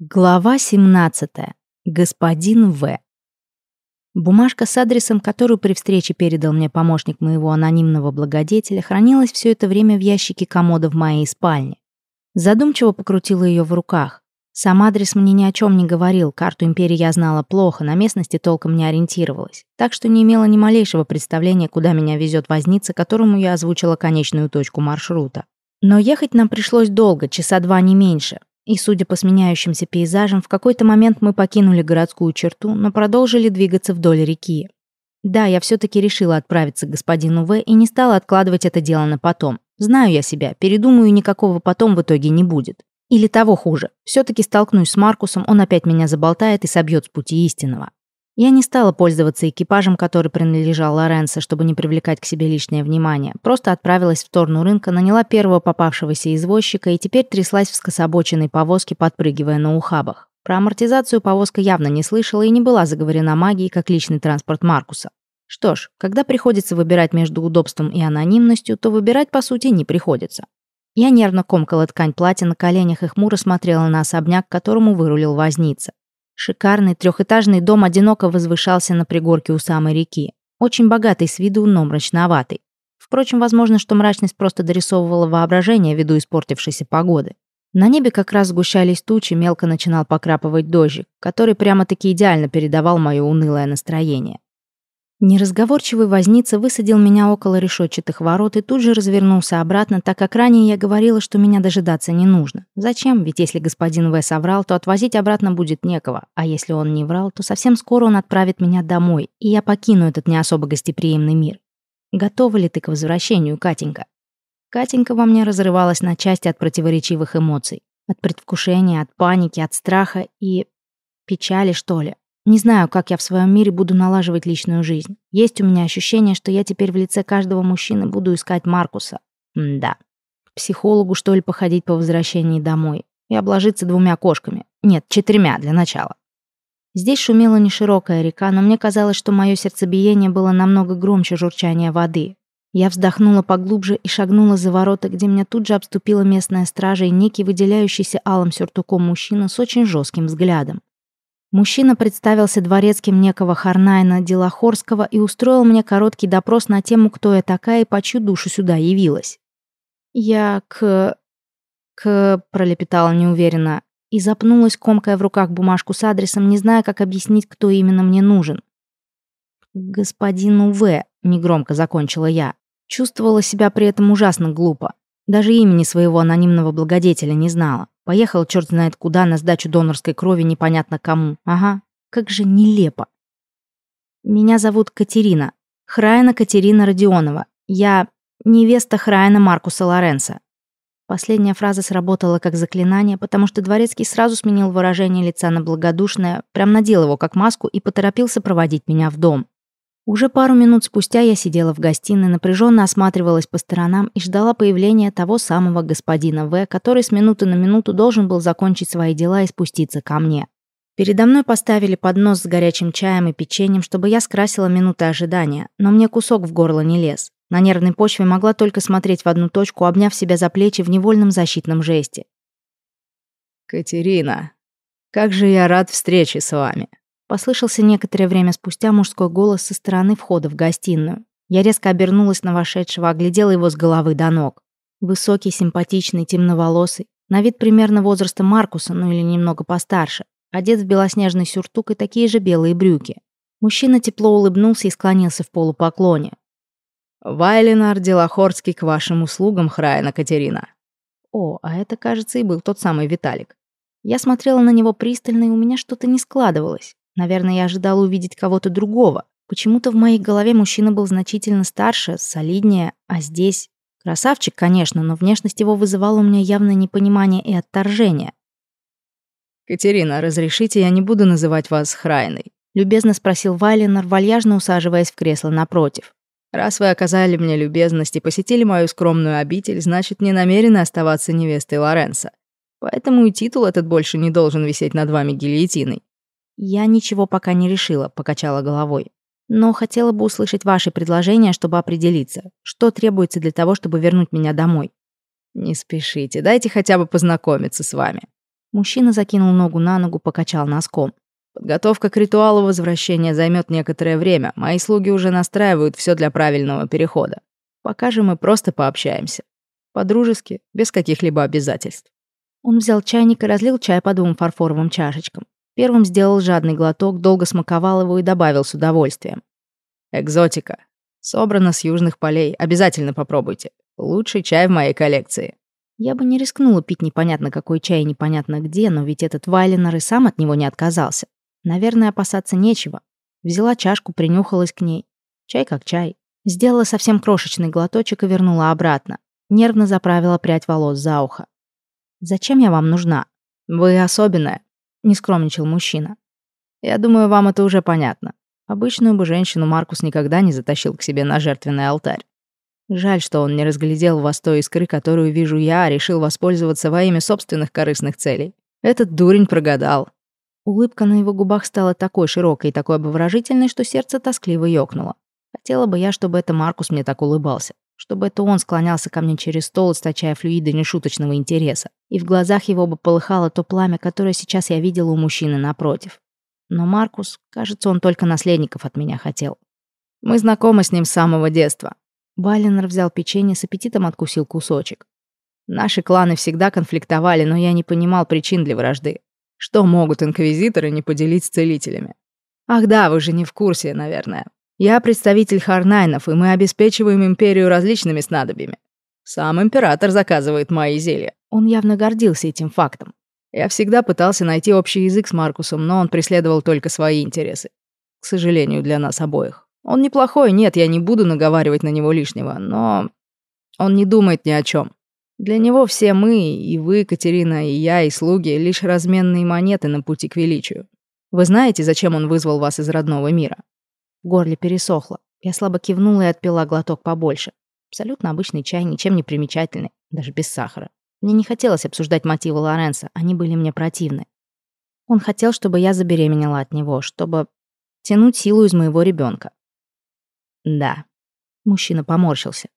Глава 17. Господин В. Бумажка с адресом, которую при встрече передал мне помощник моего анонимного благодетеля, хранилась все это время в ящике комода в моей спальне. Задумчиво покрутила ее в руках. Сам адрес мне ни о чем не говорил, карту империи я знала плохо, на местности толком не ориентировалась, так что не имела ни малейшего представления, куда меня везет возница, которому я озвучила конечную точку маршрута. Но ехать нам пришлось долго, часа два не меньше. И, судя по сменяющимся пейзажам, в какой-то момент мы покинули городскую черту, но продолжили двигаться вдоль реки. Да, я все-таки решила отправиться к господину В и не стала откладывать это дело на потом. Знаю я себя, передумаю, никакого потом в итоге не будет. Или того хуже, все-таки столкнусь с Маркусом, он опять меня заболтает и собьет с пути истинного. Я не стала пользоваться экипажем, который принадлежал Лоренцо, чтобы не привлекать к себе лишнее внимание. Просто отправилась в сторону рынка, наняла первого попавшегося извозчика и теперь тряслась в скособоченной повозке, подпрыгивая на ухабах. Про амортизацию повозка явно не слышала и не была заговорена магией, как личный транспорт Маркуса. Что ж, когда приходится выбирать между удобством и анонимностью, то выбирать, по сути, не приходится. Я нервно комкала ткань платья на коленях и хмуро смотрела на особняк, к которому вырулил возница. Шикарный трехэтажный дом одиноко возвышался на пригорке у самой реки. Очень богатый с виду, но мрачноватый. Впрочем, возможно, что мрачность просто дорисовывала воображение ввиду испортившейся погоды. На небе как раз сгущались тучи, мелко начинал покрапывать дождик, который прямо-таки идеально передавал мое унылое настроение. Неразговорчивый возница высадил меня около решетчатых ворот и тут же развернулся обратно, так как ранее я говорила, что меня дожидаться не нужно. Зачем? Ведь если господин В соврал, то отвозить обратно будет некого, а если он не врал, то совсем скоро он отправит меня домой, и я покину этот не особо гостеприимный мир. Готова ли ты к возвращению, Катенька? Катенька во мне разрывалась на части от противоречивых эмоций. От предвкушения, от паники, от страха и... печали, что ли. Не знаю, как я в своем мире буду налаживать личную жизнь. Есть у меня ощущение, что я теперь в лице каждого мужчины буду искать Маркуса. М да. К психологу, что ли, походить по возвращении домой. И обложиться двумя кошками. Нет, четырьмя для начала. Здесь шумела неширокая река, но мне казалось, что мое сердцебиение было намного громче журчания воды. Я вздохнула поглубже и шагнула за ворота, где меня тут же обступила местная стража и некий выделяющийся алым сюртуком мужчина с очень жестким взглядом. Мужчина представился дворецким некого Харнайна Делахорского и устроил мне короткий допрос на тему, кто я такая и по чью душу сюда явилась. «Я к... к...» — пролепетала неуверенно и запнулась, комкая в руках бумажку с адресом, не зная, как объяснить, кто именно мне нужен. «Господину В», — негромко закончила я. Чувствовала себя при этом ужасно глупо. Даже имени своего анонимного благодетеля не знала. Поехал черт знает куда на сдачу донорской крови непонятно кому. Ага, как же нелепо. Меня зовут Катерина. Храйна Катерина Родионова. Я невеста Храйна Маркуса Лоренса. Последняя фраза сработала как заклинание, потому что дворецкий сразу сменил выражение лица на благодушное, прям надел его как маску и поторопился проводить меня в дом. Уже пару минут спустя я сидела в гостиной, напряженно осматривалась по сторонам и ждала появления того самого господина В, который с минуты на минуту должен был закончить свои дела и спуститься ко мне. Передо мной поставили поднос с горячим чаем и печеньем, чтобы я скрасила минуты ожидания, но мне кусок в горло не лез. На нервной почве могла только смотреть в одну точку, обняв себя за плечи в невольном защитном жесте. «Катерина, как же я рад встрече с вами!» Послышался некоторое время спустя мужской голос со стороны входа в гостиную. Я резко обернулась на вошедшего, оглядела его с головы до ног. Высокий, симпатичный, темноволосый, на вид примерно возраста Маркуса, ну или немного постарше, одет в белоснежный сюртук и такие же белые брюки. Мужчина тепло улыбнулся и склонился в полупоклоне. «Вайленар Делахорский к вашим услугам, Храйна Катерина». О, а это, кажется, и был тот самый Виталик. Я смотрела на него пристально, и у меня что-то не складывалось. Наверное, я ожидала увидеть кого-то другого. Почему-то в моей голове мужчина был значительно старше, солиднее, а здесь... Красавчик, конечно, но внешность его вызывала у меня явное непонимание и отторжение. «Катерина, разрешите, я не буду называть вас Храйной?» Любезно спросил Вайленор, вальяжно усаживаясь в кресло напротив. «Раз вы оказали мне любезность и посетили мою скромную обитель, значит, не намерены оставаться невестой Лоренса. Поэтому и титул этот больше не должен висеть над вами гильотиной. «Я ничего пока не решила», — покачала головой. «Но хотела бы услышать ваши предложения, чтобы определиться, что требуется для того, чтобы вернуть меня домой». «Не спешите, дайте хотя бы познакомиться с вами». Мужчина закинул ногу на ногу, покачал носком. Подготовка к ритуалу возвращения займет некоторое время. Мои слуги уже настраивают все для правильного перехода. Пока же мы просто пообщаемся. По-дружески, без каких-либо обязательств. Он взял чайник и разлил чай по двум фарфоровым чашечкам. Первым сделал жадный глоток, долго смаковал его и добавил с удовольствием. Экзотика. Собрано с южных полей. Обязательно попробуйте. Лучший чай в моей коллекции. Я бы не рискнула пить непонятно какой чай непонятно где, но ведь этот Вайленер и сам от него не отказался. Наверное, опасаться нечего. Взяла чашку, принюхалась к ней. Чай как чай. Сделала совсем крошечный глоточек и вернула обратно. Нервно заправила прядь волос за ухо. «Зачем я вам нужна?» «Вы особенная», — не скромничал мужчина. «Я думаю, вам это уже понятно. Обычную бы женщину Маркус никогда не затащил к себе на жертвенный алтарь. Жаль, что он не разглядел в вас той искры, которую вижу я, а решил воспользоваться во имя собственных корыстных целей. Этот дурень прогадал. Улыбка на его губах стала такой широкой и такой обворожительной, что сердце тоскливо ёкнуло. Хотела бы я, чтобы это Маркус мне так улыбался. Чтобы это он склонялся ко мне через стол, источая флюиды нешуточного интереса. И в глазах его бы полыхало то пламя, которое сейчас я видела у мужчины напротив. Но Маркус, кажется, он только наследников от меня хотел. Мы знакомы с ним с самого детства. Баллинер взял печенье, с аппетитом откусил кусочек. Наши кланы всегда конфликтовали, но я не понимал причин для вражды. Что могут инквизиторы не поделить с целителями? Ах да, вы же не в курсе, наверное. Я представитель Харнайнов, и мы обеспечиваем империю различными снадобьями. Сам император заказывает мои зелья. Он явно гордился этим фактом. Я всегда пытался найти общий язык с Маркусом, но он преследовал только свои интересы. К сожалению, для нас обоих. Он неплохой, нет, я не буду наговаривать на него лишнего, но он не думает ни о чем. Для него все мы, и вы, Катерина, и я, и слуги, лишь разменные монеты на пути к величию. Вы знаете, зачем он вызвал вас из родного мира?» В горле пересохло. Я слабо кивнула и отпила глоток побольше. Абсолютно обычный чай, ничем не примечательный, даже без сахара. Мне не хотелось обсуждать мотивы Лоренса, они были мне противны. Он хотел, чтобы я забеременела от него, чтобы тянуть силу из моего ребенка. Да. Мужчина поморщился.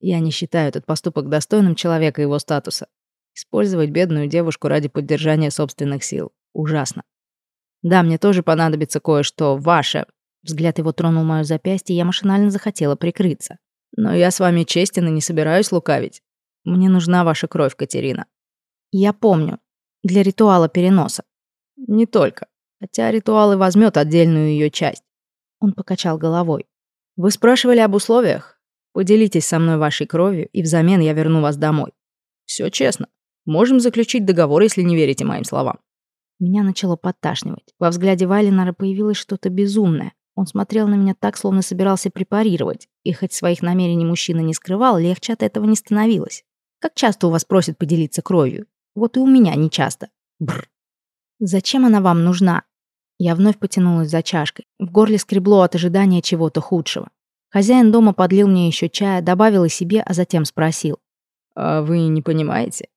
Я не считаю этот поступок достойным человека его статуса. Использовать бедную девушку ради поддержания собственных сил. Ужасно. Да, мне тоже понадобится кое-что ваше. Взгляд его тронул моё запястье, и я машинально захотела прикрыться. Но я с вами честен и не собираюсь лукавить. Мне нужна ваша кровь, Катерина. Я помню. Для ритуала переноса. Не только. Хотя ритуал и возьмет отдельную ее часть. Он покачал головой. Вы спрашивали об условиях? Поделитесь со мной вашей кровью, и взамен я верну вас домой. Все честно. Можем заключить договор, если не верите моим словам». Меня начало подташнивать. Во взгляде Валинара появилось что-то безумное. Он смотрел на меня так, словно собирался препарировать. И хоть своих намерений мужчина не скрывал, легче от этого не становилось. Как часто у вас просят поделиться кровью? Вот и у меня не часто. Бррр. Зачем она вам нужна? Я вновь потянулась за чашкой. В горле скребло от ожидания чего-то худшего. Хозяин дома подлил мне еще чая, добавил и себе, а затем спросил. «А вы не понимаете?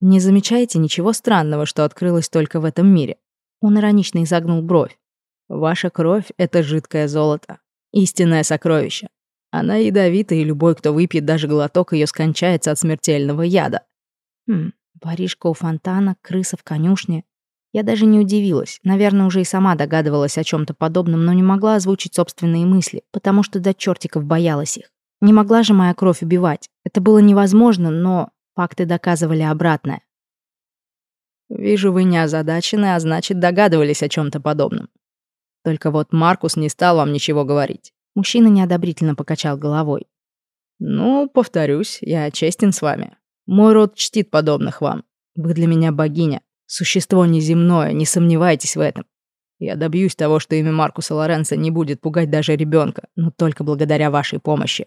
Не замечаете ничего странного, что открылось только в этом мире?» Он иронично изогнул бровь. «Ваша кровь — это жидкое золото. Истинное сокровище. Она ядовита, и любой, кто выпьет даже глоток, ее скончается от смертельного яда». «Хм, воришка у фонтана, крыса в конюшне. Я даже не удивилась. Наверное, уже и сама догадывалась о чем-то подобном, но не могла озвучить собственные мысли, потому что до чертиков боялась их. Не могла же моя кровь убивать. Это было невозможно, но факты доказывали обратное. «Вижу, вы не озадачены, а значит, догадывались о чем то подобном. Только вот Маркус не стал вам ничего говорить». Мужчина неодобрительно покачал головой. «Ну, повторюсь, я честен с вами. Мой род чтит подобных вам. Вы для меня богиня. Существо неземное, не сомневайтесь в этом. Я добьюсь того, что имя Маркуса Лоренца не будет пугать даже ребенка, но только благодаря вашей помощи.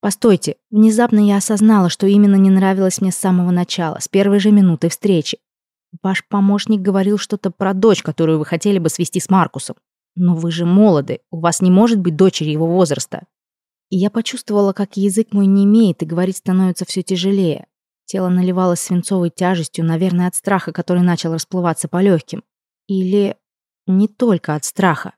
Постойте, внезапно я осознала, что именно не нравилось мне с самого начала, с первой же минуты встречи. Ваш помощник говорил что-то про дочь, которую вы хотели бы свести с Маркусом. Но вы же молоды, у вас не может быть дочери его возраста. И я почувствовала, как язык мой не имеет, и говорить становится все тяжелее. Тело наливалось свинцовой тяжестью, наверное, от страха, который начал расплываться по легким. Или не только от страха.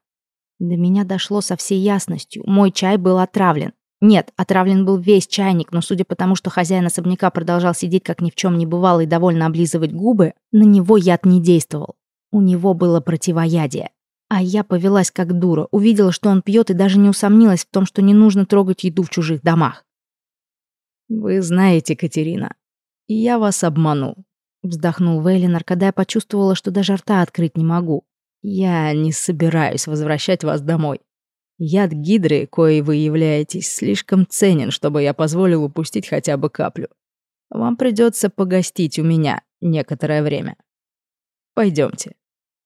До меня дошло со всей ясностью. Мой чай был отравлен. Нет, отравлен был весь чайник, но судя по тому, что хозяин особняка продолжал сидеть, как ни в чем не бывало, и довольно облизывать губы, на него яд не действовал. У него было противоядие. А я повелась как дура, увидела, что он пьет, и даже не усомнилась в том, что не нужно трогать еду в чужих домах. «Вы знаете, Катерина, я вас обманул», — вздохнул Вейлинар, когда я почувствовала, что даже рта открыть не могу. «Я не собираюсь возвращать вас домой. Яд гидры, коей вы являетесь, слишком ценен, чтобы я позволил упустить хотя бы каплю. Вам придется погостить у меня некоторое время. Пойдемте.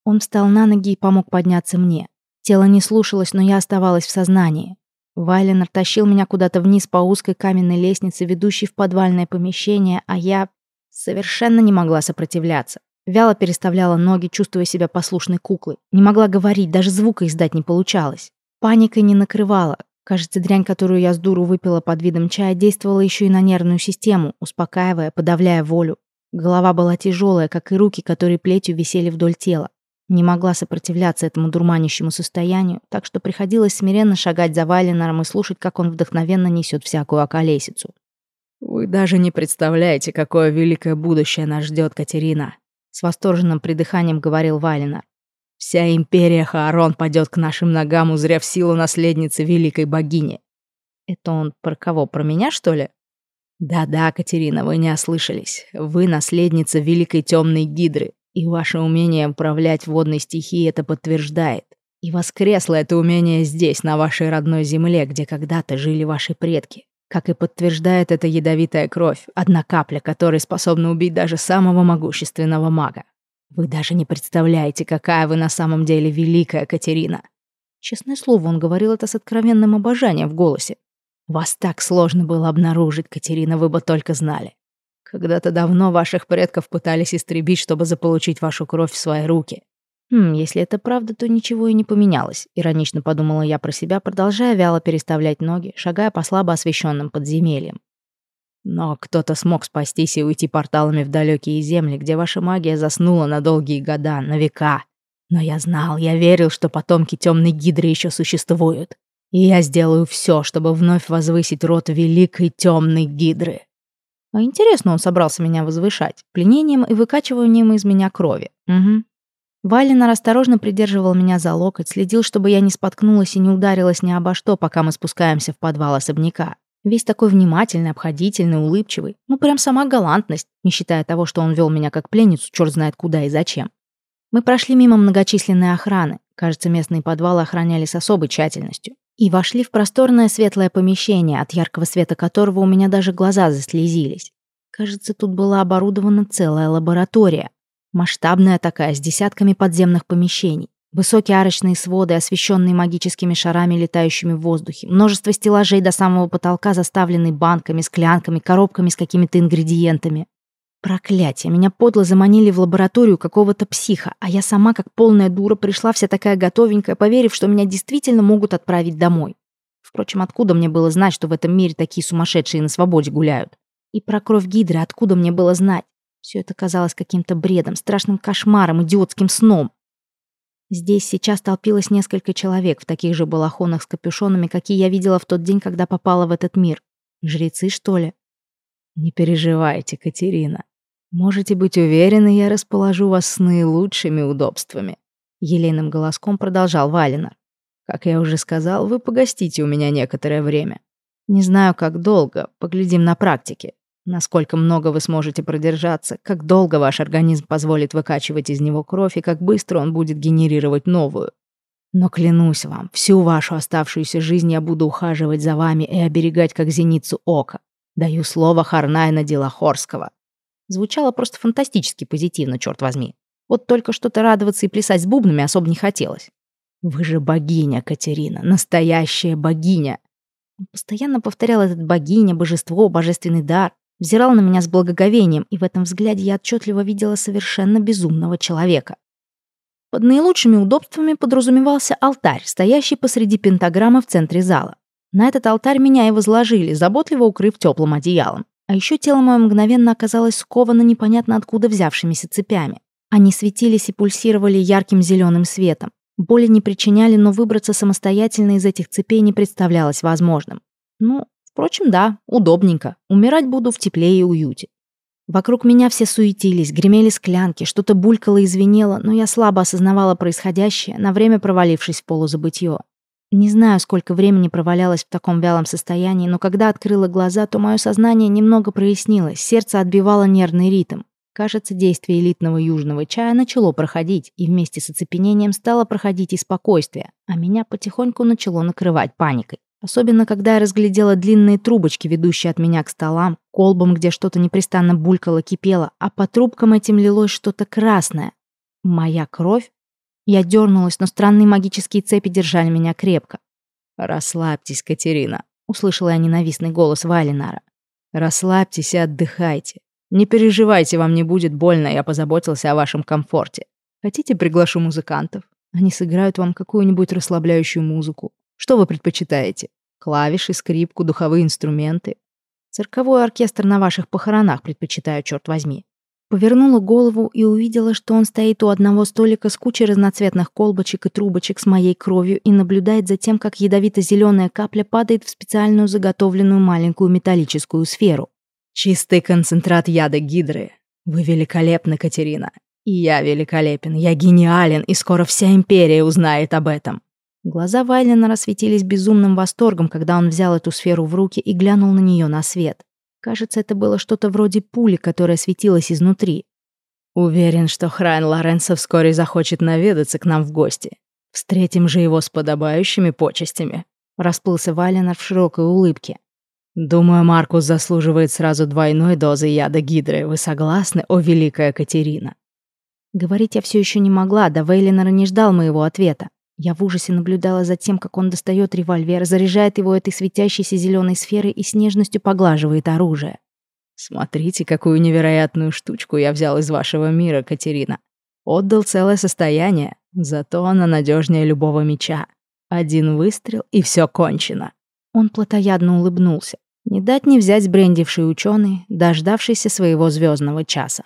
Он встал на ноги и помог подняться мне. Тело не слушалось, но я оставалась в сознании. Вайленер тащил меня куда-то вниз по узкой каменной лестнице, ведущей в подвальное помещение, а я совершенно не могла сопротивляться. Вяло переставляла ноги, чувствуя себя послушной куклой. Не могла говорить, даже звука издать не получалось. Паника не накрывала. Кажется, дрянь, которую я с дуру выпила под видом чая, действовала еще и на нервную систему, успокаивая, подавляя волю. Голова была тяжелая, как и руки, которые плетью висели вдоль тела. Не могла сопротивляться этому дурманящему состоянию, так что приходилось смиренно шагать за Вайленером и слушать, как он вдохновенно несет всякую околесицу. «Вы даже не представляете, какое великое будущее нас ждет, Катерина!» С восторженным придыханием говорил Вайленер. Вся империя Хаарон падет к нашим ногам, узрев силу наследницы великой богини. Это он про кого, про меня, что ли? Да-да, Катерина, вы не ослышались. Вы наследница великой темной гидры, и ваше умение управлять водной стихией это подтверждает. И воскресло это умение здесь, на вашей родной земле, где когда-то жили ваши предки. Как и подтверждает эта ядовитая кровь, одна капля которой способна убить даже самого могущественного мага. Вы даже не представляете, какая вы на самом деле великая, Катерина. Честное слово, он говорил это с откровенным обожанием в голосе. Вас так сложно было обнаружить, Катерина, вы бы только знали. Когда-то давно ваших предков пытались истребить, чтобы заполучить вашу кровь в свои руки. Хм, если это правда, то ничего и не поменялось, иронично подумала я про себя, продолжая вяло переставлять ноги, шагая по слабо освещенным подземельям. Но кто-то смог спастись и уйти порталами в далекие земли, где ваша магия заснула на долгие года, на века. Но я знал, я верил, что потомки темной гидры еще существуют. И я сделаю все, чтобы вновь возвысить род великой темной гидры. А интересно, он собрался меня возвышать, пленением и выкачиванием из меня крови. Угу. Валинар осторожно придерживал меня за локоть, следил, чтобы я не споткнулась и не ударилась ни обо что, пока мы спускаемся в подвал особняка. Весь такой внимательный, обходительный, улыбчивый. Ну, прям сама галантность, не считая того, что он вел меня как пленницу, черт знает куда и зачем. Мы прошли мимо многочисленной охраны. Кажется, местные подвалы охраняли с особой тщательностью. И вошли в просторное светлое помещение, от яркого света которого у меня даже глаза заслезились. Кажется, тут была оборудована целая лаборатория. Масштабная такая, с десятками подземных помещений. Высокие арочные своды, освещенные магическими шарами, летающими в воздухе. Множество стеллажей до самого потолка, заставленные банками, склянками, коробками с какими-то ингредиентами. Проклятие, меня подло заманили в лабораторию какого-то психа, а я сама, как полная дура, пришла вся такая готовенькая, поверив, что меня действительно могут отправить домой. Впрочем, откуда мне было знать, что в этом мире такие сумасшедшие на свободе гуляют? И про кровь Гидры откуда мне было знать? Все это казалось каким-то бредом, страшным кошмаром, идиотским сном. Здесь сейчас толпилось несколько человек в таких же балахонах с капюшонами, какие я видела в тот день, когда попала в этот мир. Жрецы, что ли? Не переживайте, Катерина. Можете быть уверены, я расположу вас с наилучшими удобствами. Елейным голоском продолжал Валинар. Как я уже сказал, вы погостите у меня некоторое время. Не знаю, как долго, поглядим на практике. Насколько много вы сможете продержаться, как долго ваш организм позволит выкачивать из него кровь и как быстро он будет генерировать новую. Но клянусь вам, всю вашу оставшуюся жизнь я буду ухаживать за вами и оберегать как зеницу ока. Даю слово Харнайна Делахорского. Звучало просто фантастически позитивно, черт возьми. Вот только что-то радоваться и плясать с бубнами особо не хотелось. Вы же богиня, Катерина, настоящая богиня. Он постоянно повторял этот богиня, божество, божественный дар взирал на меня с благоговением, и в этом взгляде я отчетливо видела совершенно безумного человека. Под наилучшими удобствами подразумевался алтарь, стоящий посреди пентаграммы в центре зала. На этот алтарь меня и возложили, заботливо укрыв теплым одеялом. А еще тело мое мгновенно оказалось сковано непонятно откуда взявшимися цепями. Они светились и пульсировали ярким зеленым светом. Боли не причиняли, но выбраться самостоятельно из этих цепей не представлялось возможным. Ну, впрочем, да, удобненько. Умирать буду в тепле и уюте. Вокруг меня все суетились, гремели склянки, что-то булькало и звенело, но я слабо осознавала происходящее, на время провалившись в полузабытье. Не знаю, сколько времени провалялась в таком вялом состоянии, но когда открыла глаза, то мое сознание немного прояснилось, сердце отбивало нервный ритм. Кажется, действие элитного южного чая начало проходить, и вместе с оцепенением стало проходить и спокойствие, а меня потихоньку начало накрывать паникой. Особенно, когда я разглядела длинные трубочки, ведущие от меня к столам, колбам, где что-то непрестанно булькало, кипело, а по трубкам этим лилось что-то красное. Моя кровь? Я дернулась, но странные магические цепи держали меня крепко. «Расслабьтесь, Катерина», — услышала я ненавистный голос Вайлинара. «Расслабьтесь и отдыхайте. Не переживайте, вам не будет больно, я позаботился о вашем комфорте. Хотите, приглашу музыкантов? Они сыграют вам какую-нибудь расслабляющую музыку. Что вы предпочитаете? Клавиши, скрипку, духовые инструменты? Цирковой оркестр на ваших похоронах предпочитаю, черт возьми. Повернула голову и увидела, что он стоит у одного столика с кучей разноцветных колбочек и трубочек с моей кровью и наблюдает за тем, как ядовито-зеленая капля падает в специальную заготовленную маленькую металлическую сферу. «Чистый концентрат яда гидры. Вы великолепны, Катерина. И я великолепен, я гениален, и скоро вся империя узнает об этом». Глаза Вайлена рассветились безумным восторгом, когда он взял эту сферу в руки и глянул на нее на свет. Кажется, это было что-то вроде пули, которая светилась изнутри. Уверен, что Храйн Лоренцо вскоре захочет наведаться к нам в гости. Встретим же его с подобающими почестями. Расплылся Валенар в широкой улыбке. Думаю, Маркус заслуживает сразу двойной дозы яда гидры. Вы согласны, о великая Катерина? Говорить я все еще не могла, да Вейленор не ждал моего ответа. Я в ужасе наблюдала за тем, как он достает револьвер, заряжает его этой светящейся зеленой сферой и с нежностью поглаживает оружие. «Смотрите, какую невероятную штучку я взял из вашего мира, Катерина. Отдал целое состояние, зато она надежнее любого меча. Один выстрел, и все кончено». Он плотоядно улыбнулся. Не дать не взять сбрендивший ученый, дождавшийся своего звездного часа.